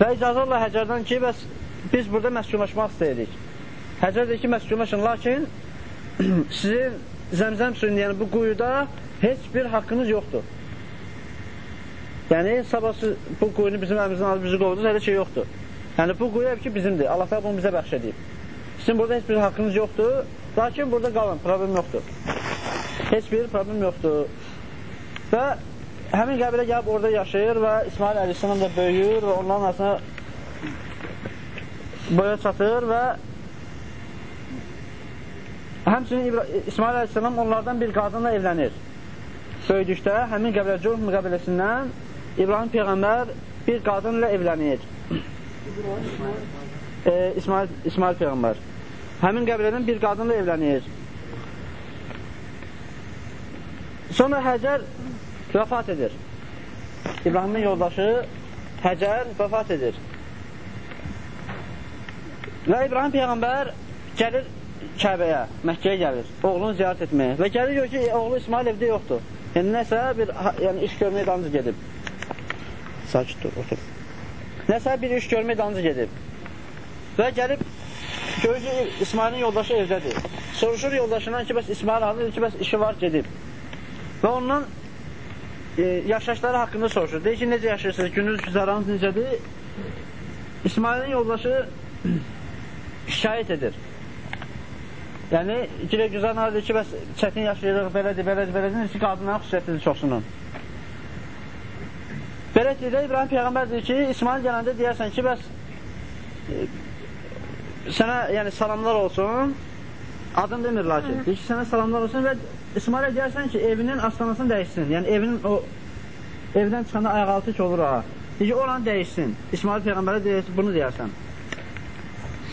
Və icazə Allah Həcərdən ki, bəs biz burada məskunlaşmaq istəyirik. Həcər deyir ki, məskunlaşın, lakin sizin zəmzəm suyunu, yəni bu quyuda heç bir haqqınız yoxdur. Yəni, sabah siz bu quyunu bizim əmrimizdən alıb bizi qovdunuz, elə şey yoxdur. Yəni, bu quyu ki, bizimdir. Allah da bunu bizə bəxş edib. Sizin burada heç bir haqqınız yoxdur, lakin burada qalın, problem yoxdur. Heç bir problem yoxdur. Və həmin qəbilə gəlib orada yaşayır və İsmail Əleyhisselam da böyüyür və onların arasına boya çatır və həmçinin İbra İsmail Əleyhisselam onlardan bir qadınla evlənir. Böyüdükdə həmin qəbilə Cürh qəbiləsindən İbrahim Peyğəmbər bir qadınla evlənir. E, İsmail, İsmail Peyğəmbər. Həmin qəbilədən bir qadınla evlənir. Sonra Həcər vəfat edir. İbrahimin yoldaşı Həcər vəfat edir. Və İbrahim Peyğəmbər gəlir Kəbəyə, Məkkəyə gəlir, oğlunu ziyarət etməyə. Və gəlir gör ki, oğlu İsmail evdə yoxdur. Yəni, nəsə bir yəni, iş görməyə dancı gedib. Sakit dur, otur. Nəsə bir iş görməyə dancı gedib. Və gəlib, görür ki, İsmailin yoldaşı evdədir. Soruşur yoldaşından ki, bəs İsmail hanıdır ki, bəs işi var, gedib. Və ondan e, yaşayışları haqqında soruşur. Deyir ki, necə yaşayırsınız, gününüz güzəranız necədir? İsmailin yoldaşı şikayət edir. Yəni, gilə güzəran arada ki, bəs çətin yaşayırıq, belədir, belədir, belədir, ki, qadınların xüsusiyyətidir çoxsunun. Belə deyir, İbrahim Peyğəmbər deyir ki, İsmail gələndə deyərsən ki, bəs e, sənə yəni, salamlar olsun, adın demir lakin, deyir ki, sənə salamlar olsun və İsmailə deyərsən ki, evinin astanasını dəyişsin. Yəni evinin o evdən çıxanda ayaqaltı ki olur ha. Deyir ki, oranı dəyişsin. İsmail Peyğəmbərə deyir, bunu deyərsən.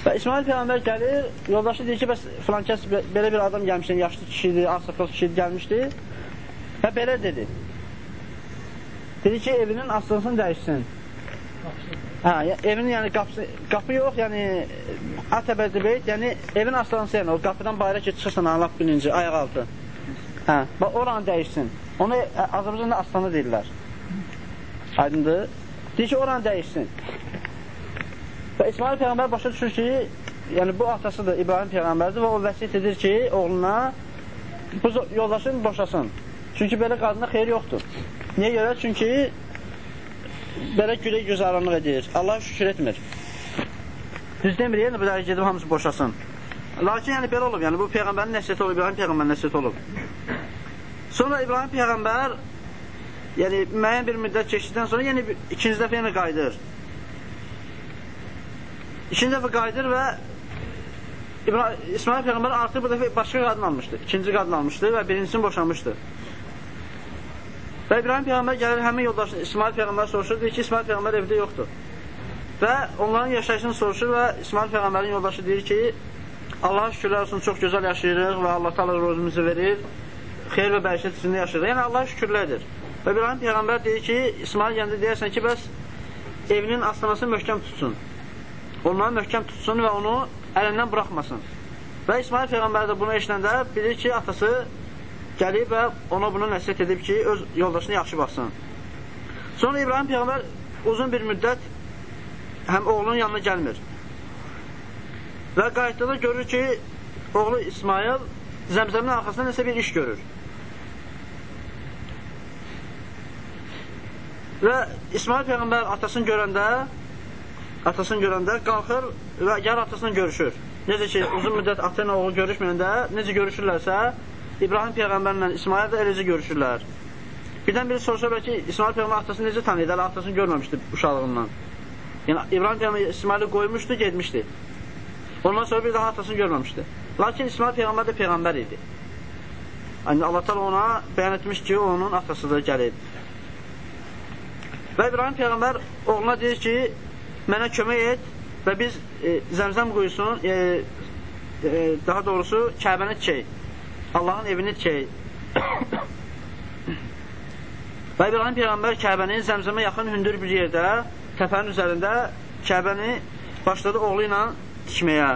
Və İsmail Peyğəmbər gəlir, yoldaşı deyir ki, bəs filan kəs belə bir adam gəlmişdir, yaşlı kişidir, ağsaqqal kişidir, gəlmişdi və belə dedi. Dedi ki, evinin astanasını dəyişsin. Hə, evin yəni qapısı, qapı yox, yəni Atəbədi beyt, yəni evin astanası yəni o qapıdan bayıra ki, çıxırsan lap birinci, ayaq altı. Hə, bax oranı dəyişsin. Onu Azərbaycanda astana deyirlər. Aydındır? Deyir ki, oranı dəyişsin. Və İsmail Peyğəmbər başa düşür ki, yəni bu atasıdır, İbrahim Peyğəmbərdir və o vəsiyyət edir ki, oğluna bu yoldaşını boşasın. Çünki belə qadına xeyir yoxdur. Niyə görə? Çünki belə gülə güzaranlıq edir. Allah şükür etmir. Düz demir, yəni belə gedib hamısı boşasın. Lakin yəni belə olub, yəni bu Peyğəmbərin nəsiyyəti olub, İbrahim Peyğəmbərin nəsiyyəti olub. Sonra İbrahim Peyğəmbər yəni müəyyən bir müddət keçdikdən sonra yəni, ikinci dəfə yenə qayıdır. İkinci dəfə qayıdır və İbrahim, İsmail Peyğəmbər artıq bu dəfə başqa qadın almışdı. İkinci qadın almışdı və birincisini boşanmışdı. Və İbrahim Peyğəmbər gəlir həmin yoldaşı İsmail Peyğəmbər soruşur, deyir ki, İsmail Peyğəmbər evdə yoxdur. Və onların yaşayışını soruşur və İsmail Peyğəmbərin yoldaşı deyir ki, Allaha şükürlər olsun, çox gözəl yaşayırıq və Allah taala rozumuzu verir xeyir və bərəkət içində yaşayır. Yəni Allah şükürlədir. Və İbrahim Peyğəmbər deyir ki, İsmail gəndə deyərsən ki, bəs evinin astanasını möhkəm tutsun. Onları möhkəm tutsun və onu əlindən buraxmasın. Və İsmail Peyğəmbər də bunu eşləndə bilir ki, atası gəlib və ona bunu nəsiyyət edib ki, öz yoldaşını yaxşı baxsın. Sonra İbrahim Peyğəmbər uzun bir müddət həm oğlunun yanına gəlmir. Və qayıtdıqda görür ki, oğlu İsmail zəmzəmin arxasında nəsə bir iş görür. Və İsmail Peyğəmbər atasını görəndə atasını görəndə qalxır və gəl atasından görüşür. Necə ki, uzun müddət ata ilə oğlu görüşməyəndə necə görüşürlərsə, İbrahim Peyğəmbərlə İsmail də eləcə görüşürlər. Birdən biri soruşa ki, İsmail Peyğəmbər atasını necə tanıydı? Hələ atasını görməmişdi uşaqlığından. Yəni, İbrahim Peyğəmbər İsmaili qoymuşdu, getmişdi. Ondan sonra bir daha atasını görməmişdi. Lakin İsmail Peyğəmbər də Peyğəmbər idi. Yəni, Allah ona bəyan etmiş ki, onun atasıdır, gəlib. Və İbrahim Peyğəmbər oğluna deyir ki, mənə kömək et və biz e, zəmzəm quyusunun, e, e, daha doğrusu Kəbəni tikək. Allahın evini tikək. və İbrahim Peyğəmbər Kəbənin zəmzəmə yaxın hündür bir yerdə, təpənin üzərində Kəbəni başladı oğlu ilə tikməyə.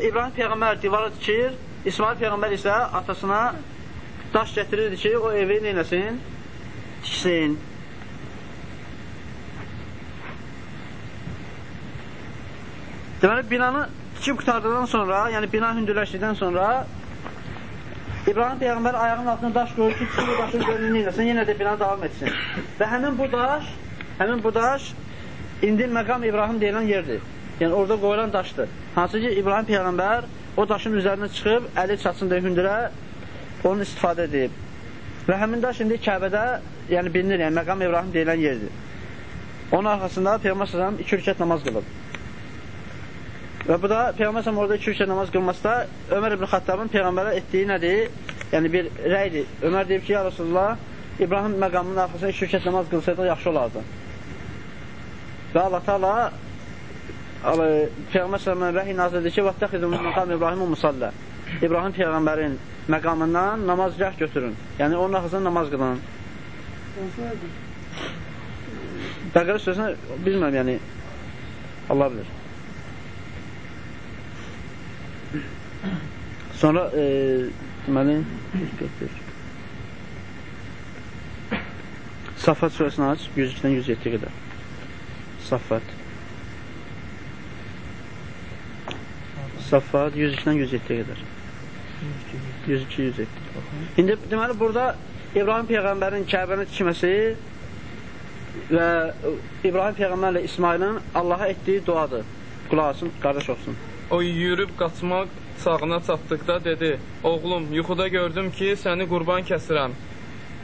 İbrahim Peyğəmbər divara tikir, İsmail Peyğəmbər isə atasına daş gətirirdi ki, o evi neynəsin? Tiksin. Deməli, binanı tikib qutardıqdan sonra, yəni bina hündürləşdikdən sonra İbrahim Peyğəmbər ayağının altına daş qoyur ki, bu daşın görünür eləsin, yenə də bina davam etsin. Və həmin bu daş, həmin bu daş indi məqam İbrahim deyilən yerdir. Yəni orada qoyulan daşdır. Hansı ki, İbrahim Peyğəmbər o daşın üzərinə çıxıb, əli çatsın deyə hündürə onun istifadə edib. Və həmin daş indi Kəbədə, yəni bilinir, yəni məqam İbrahim deyilən yerdir. Onun arxasında Peyğəmbər sallam iki rükət namaz qılıb. Və bu da Peyğəmbər orada iki rükət namaz qılmasda Ömər ibn Xattabın Peyğəmbərə etdiyi nədir? Yəni bir rəydir. Ömər deyib ki, ya Rasulullah, İbrahim məqamının iki rükət namaz qılsaydı yaxşı olardı. Və Allah Taala Peyğəmbər sallamın vəhiy nazir edir ki, "Vəttəxizu məqam İbrahim musallə." İbrahim peyğəmbərin məqamından namazgah götürün. Yəni onun arxasında namaz qılın. Bəqərə sözünə bilmirəm, yəni Allah bilir. Sonra e, deməli Safat surəsini aç, 102-dən 107-yə qədər. Safat. Safat 102-dən 107-yə qədər. 102, 107. İndi deməli burada İbrahim peyğəmbərin Kəbəni tikməsi və İbrahim peyğəmbərlə İsmailin Allaha etdiyi duadır. Qulaq asın, qardaş olsun. O yürüb qaçmaq sağına çatdıqda dedi: "Oğlum, yuxuda gördüm ki, səni qurban kəsirəm.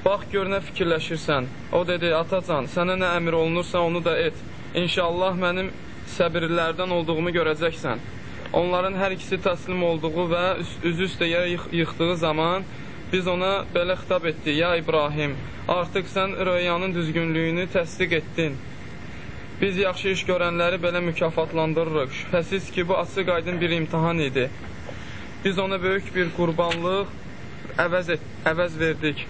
Bax gör nə fikirləşirsən." O dedi: "Atacan, sənə nə əmr olunursa onu da et. İnşallah mənim səbirlərdən olduğumu görəcəksən." onların hər ikisi təslim olduğu və üzü üstə yerə yıx yıxdığı zaman biz ona belə xitab etdik, ya İbrahim, artıq sən röyanın düzgünlüyünü təsdiq etdin. Biz yaxşı iş görənləri belə mükafatlandırırıq. Şübhəsiz ki, bu açıq aydın bir imtihan idi. Biz ona böyük bir qurbanlıq əvəz, et, əvəz verdik.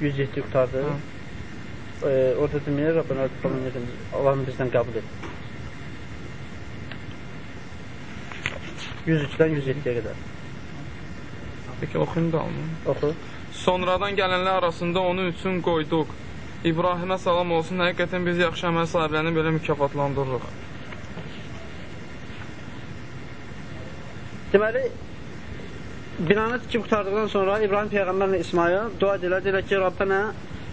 107 qutardı. Ee, orada deməyə Rabbana Allah'ın bizdən qəbul et. 103-dən 107-yə qədər. Peki oxuyun qalmı? Oxu. Sonradan gələnlər arasında onun üçün qoyduq. İbrahimə salam olsun, həqiqətən biz yaxşı əməl sahiblərini belə mükafatlandırırıq. Deməli, binanı tikib qutardıqdan sonra İbrahim Peyğəmbərlə İsmail dua edirlər, deyirlər ki, Rabbənə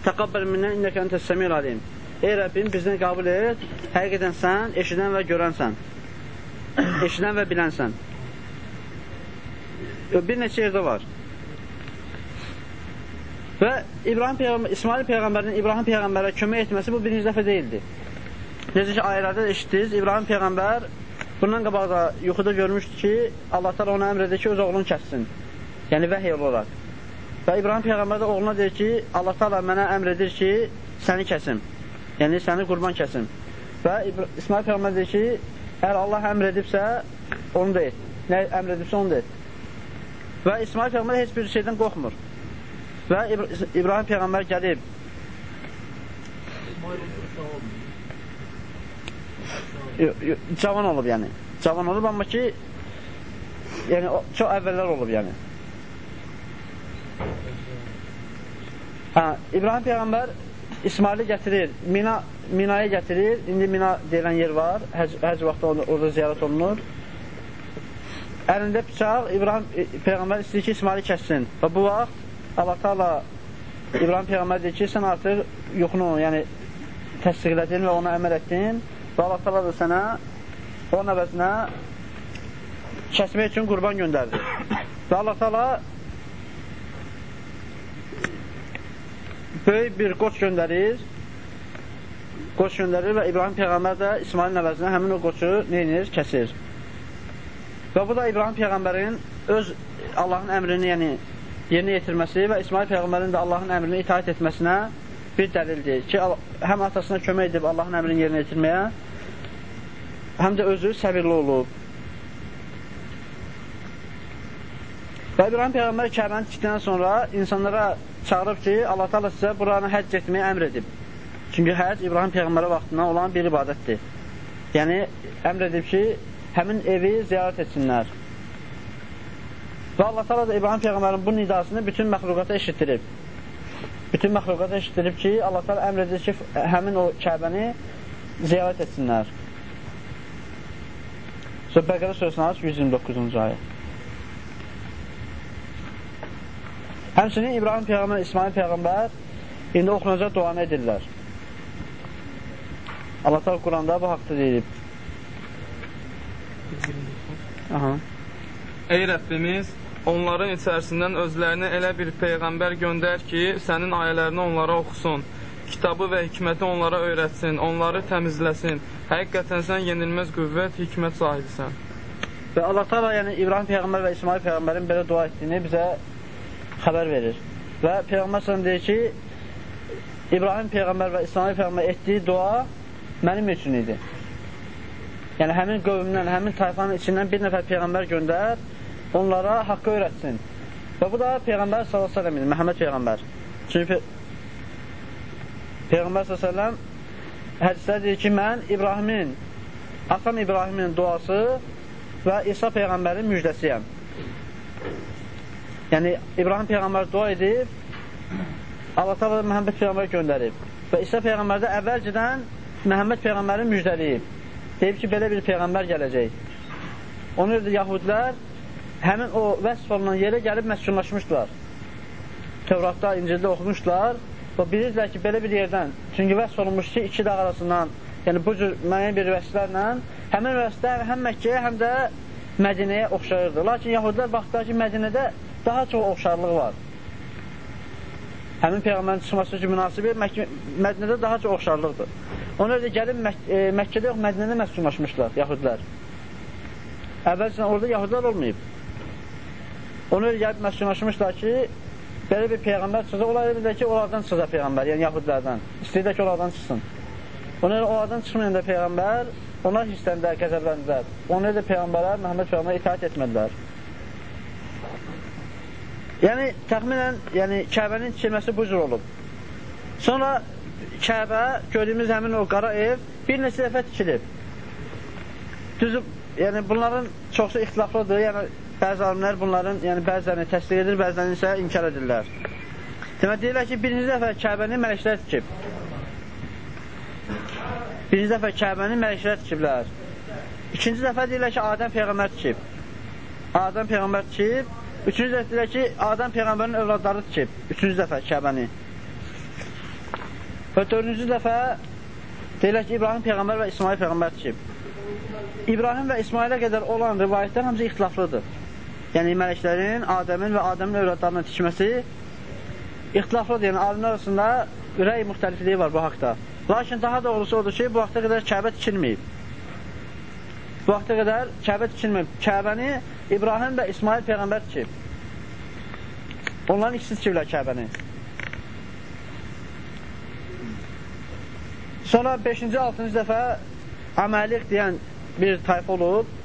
təqabbel minnə innəkə əntə səmir alim. Ey Rəbbim, bizdən qəbul et, həqiqətən sən eşidən və görənsən. Eşidən və bilənsən bir neçə yerdə var. Və İbrahim Peyğəmbər, İsmail Peyğəmbərin İbrahim Peyğəmbərə kömək etməsi bu birinci dəfə deyildi. Necə ki, ayələrdə eşitdiniz, İbrahim Peyğəmbər bundan qabaq da yuxuda görmüşdü ki, Allah da ona əmr edir ki, öz oğlunu kəssin. Yəni, vəhiy olaraq. Və İbrahim Peyğəmbər də oğluna deyir ki, Allah da mənə əmr edir ki, səni kəsim. Yəni, səni qurban kəsim. Və İsmail Peyğəmbər deyir ki, əgər Allah əmr edibsə, onu da et. Nə əmr edibsə, onu da et. Və İsmail Peyğəmbər heç bir şeydən qorxmur. Və İbrahim Peyğəmbər gəlib cavan olub yəni. Cavan olub, amma ki yəni çox əvvəllər olub yəni. Hə, İbrahim Peyğəmbər İsmaili gətirir, Mina, Minaya gətirir. İndi Mina deyilən yer var. Həc, həc vaxtı orada ziyarət olunur əlində bıçaq İbrahim Peyğəmbər istəyir ki, İsmaili kəssin. Və bu vaxt Allah Taala İbrahim Peyğəmbər deyir ki, sən artıq yuxunu, yəni təsdiqlədin və ona əməl etdin və Allah Taala da sənə onun əvəzinə kəsmək üçün qurban göndərdi. Və Allah Taala böyük bir qoç göndərir. Qoç göndərir və İbrahim Peyğəmbər də İsmailin əvəzinə həmin o qoçu neyinir? Kəsir. Və bu da İbrahim Peyğəmbərin öz Allahın əmrini, yəni yerinə yetirməsi və İsmail Peyğəmbərin də Allahın əmrini itaat etməsinə bir dəlildir ki, həm atasına kömək edib Allahın əmrini yerinə yetirməyə, həm də özü səbirli olub. Və İbrahim Peyğəmbər Kəbəni tikdikdən sonra insanlara çağırıb ki, Allah taala sizə buranı həcc etməyə əmr edib. Çünki həcc İbrahim Peyğəmbərə vaxtından olan bir ibadətdir. Yəni, əmr edib ki, həmin evi ziyarət etsinlər. Və Allah təala da İbrahim peyğəmbərin bu nidasını bütün məxluqata eşitdirib. Bütün məxluqata eşitdirib ki, Allah təala əmr edir ki, həmin o Kəbəni ziyarət etsinlər. Bəqərə surəsinin aç 129-cu ayə. Həmçinin İbrahim Peyğəmbər, İsmail Peyğəmbər indi oxunacaq duanı edirlər. Allah Taala Quranda bu haqda deyib. Aha. Ey Rəbbimiz, onların içərisindən özlərinə elə bir peyğəmbər göndər ki, sənin ayələrini onlara oxusun, kitabı və hikməti onlara öyrətsin, onları təmizləsin. Həqiqətən sən yenilməz qüvvət, hikmət sahibisən. Və Allah Taala yəni İbrahim peyğəmbər və İsmail peyğəmbərin belə dua etdiyini bizə xəbər verir. Və peyğəmbər sallallahu deyir ki, İbrahim peyğəmbər və İsmail peyğəmbər etdiyi dua mənim üçün idi. Yəni həmin qövmdən, həmin tayfanın içindən bir nəfər peyğəmbər göndər, onlara haqqı öyrətsin. Və bu da peyğəmbər idi, Məhəmməd peyğəmbər. Çünki pe Peyğəmbər səlləm hədisdə deyir ki, mən İbrahimin, atam İbrahimin duası və İsa peyğəmbərin müjdəsiyəm. Yəni İbrahim peyğəmbər dua edib, Allah təala Məhəmməd peyğəmbər göndərib. Və İsa peyğəmbər də əvvəlcədən Məhəmməd peyğəmbərin müjdəliyib. Deyib ki, belə bir peyğəmbər gələcək. Ona görə yahudlər həmin o vəsf olunan yerə gəlib məskunlaşmışdılar. Tövratda, İncildə oxumuşdular və bilirdilər ki, belə bir yerdən, çünki vəsf olunmuş ki, iki dağ arasından, yəni bu cür müəyyən bir vəsflərlə həmin vəsflər həm Məkkəyə, həm də Mədinəyə oxşayırdı. Lakin yahudlar baxdılar ki, Mədinədə daha çox oxşarlığı var. Həmin Peyğəmbərin çıxması ki, münasibi Mədinədə daha çox oxşarlıqdır. Ona görə gəlib Mək e, Məkkədə yox, Mədinədə məskunlaşmışlar yahudlər. Əvvəlcədən orada yahudlar olmayıb. Ona görə gəlib məskunlaşmışlar ki, belə bir peyğəmbər çıxacaq, olar bir də ki, onlardan çıxacaq peyğəmbər, yəni yahudlərdən. İstəyir ki, onlardan çıxsın. Ona görə onlardan çıxmayan da peyğəmbər, onlar hissləndilər, qəzəbləndilər. Ona görə də peyğəmbərlər Məhəmməd peyğəmbərə itaat etmədilər. Yəni, təxminən, yəni, Kəbənin tikilməsi bu cür olub. Sonra Kəbə, gördüyümüz həmin o qara ev bir neçə dəfə tikilib. Düzü, yəni bunların çoxsu ixtilaflıdır. Yəni bəzi alimlər bunların, yəni bəzilərini təsdiq edir, bəzilərini isə inkar edirlər. Demək deyirlər ki, birinci dəfə Kəbəni mələklər tikib. Birinci dəfə Kəbəni mələklər tikiblər. İkinci dəfə deyirlər ki, Adəm Peyğəmbər tikib. Adəm Peyğəmbər tikib. Üçüncü dəfə deyirlər ki, Adəm Peyğəmbərin övladları tikib. Üçüncü dəfə Kəbəni. Və dördüncü dəfə deyirlər ki, İbrahim Peyğəmbər və İsmail Peyğəmbər tikib. İbrahim və İsmailə qədər olan rivayətlər hamısı ixtilaflıdır. Yəni, mələklərin, Adəmin və Adəmin övladlarının tikməsi ixtilaflıdır. Yəni, alimlər arasında rəy müxtəlifliyi var bu haqda. Lakin daha doğrusu odur ki, bu vaxta qədər Kəbə tikilməyib. Bu vaxta qədər Kəbə tikilməyib. Kəbəni İbrahim və İsmail Peyğəmbər tikib. Onların ikisi tikiblər Kəbəni. Sonra 5-ci, 6-cı dəfə Əməliq deyən bir tayfa olub,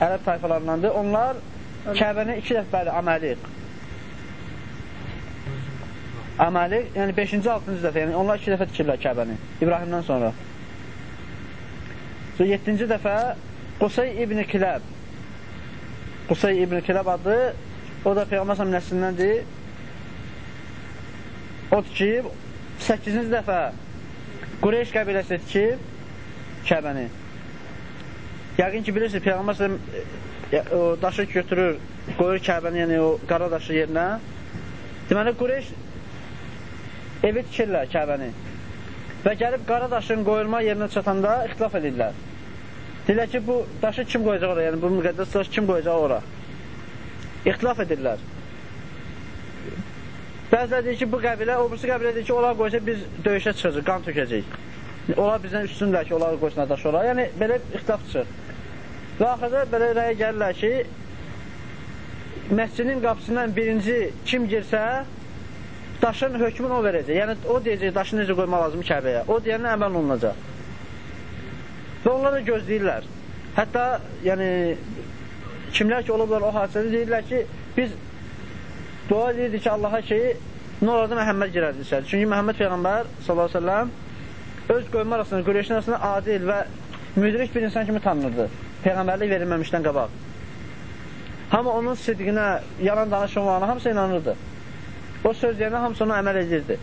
ərəb tayfalarındandır. Onlar Kəbəni iki dəfə bəli, Əməliq. Əməliq, yəni 5-ci, 6-cı dəfə, yəni onlar iki dəfə tikirlər Kəbəni, İbrahimdən sonra. So, 7-ci dəfə Qusay ibn Kiləb. Qusay ibn Kiləb adı, o da Peyğəmbər səhəm nəslindəndir. O tikib, 8-ci dəfə Qureyş qəbiləsi tikib Kəbəni. Yəqin ki, bilirsiniz, Peyğəmbər e, o daşı götürür, qoyur Kəbəni, yəni o qara daşı yerinə. Deməli, Qureyş evi tikirlər Kəbəni. Və gəlib qara daşın qoyulma yerinə çatanda ixtilaf edirlər. Deyirlər ki, bu daşı kim qoyacaq ora? Yəni, bu müqəddəs daşı kim qoyacaq ora? İxtilaf edirlər. Bəzilər deyir ki, bu qəbilə, o birisi qəbilə deyir ki, onlar qoysa biz döyüşə çıxacaq, qan tökəcək. Onlar bizdən üstündür ki, onlar qoysunlar daşı ora. Yəni, belə ixtilaf çıxır. Və axırda belə rəyə gəlirlər ki, məscidin qapısından birinci kim girsə, daşın hökmünü o verəcək. Yəni, o deyəcək, daşı necə qoymaq lazım Kəbəyə. O deyəndən əməl olunacaq. Və onlar da gözləyirlər. Hətta, yəni, kimlər ki, olublar o hadisədə deyirlər ki, biz dua edirdik ki, Allaha ki, nə olardı Məhəmməd girərdi içəri. Çünki Məhəmməd Peyğəmbər s.ə.v öz qoyma arasında, qüreyşin arasında adil və müdrik bir insan kimi tanınırdı. Peyğəmbərlik verilməmişdən qabaq. Hamı onun sidqinə, yalan danışmağına hamısı inanırdı. O söz deyəndə hamısı ona əməl edirdi.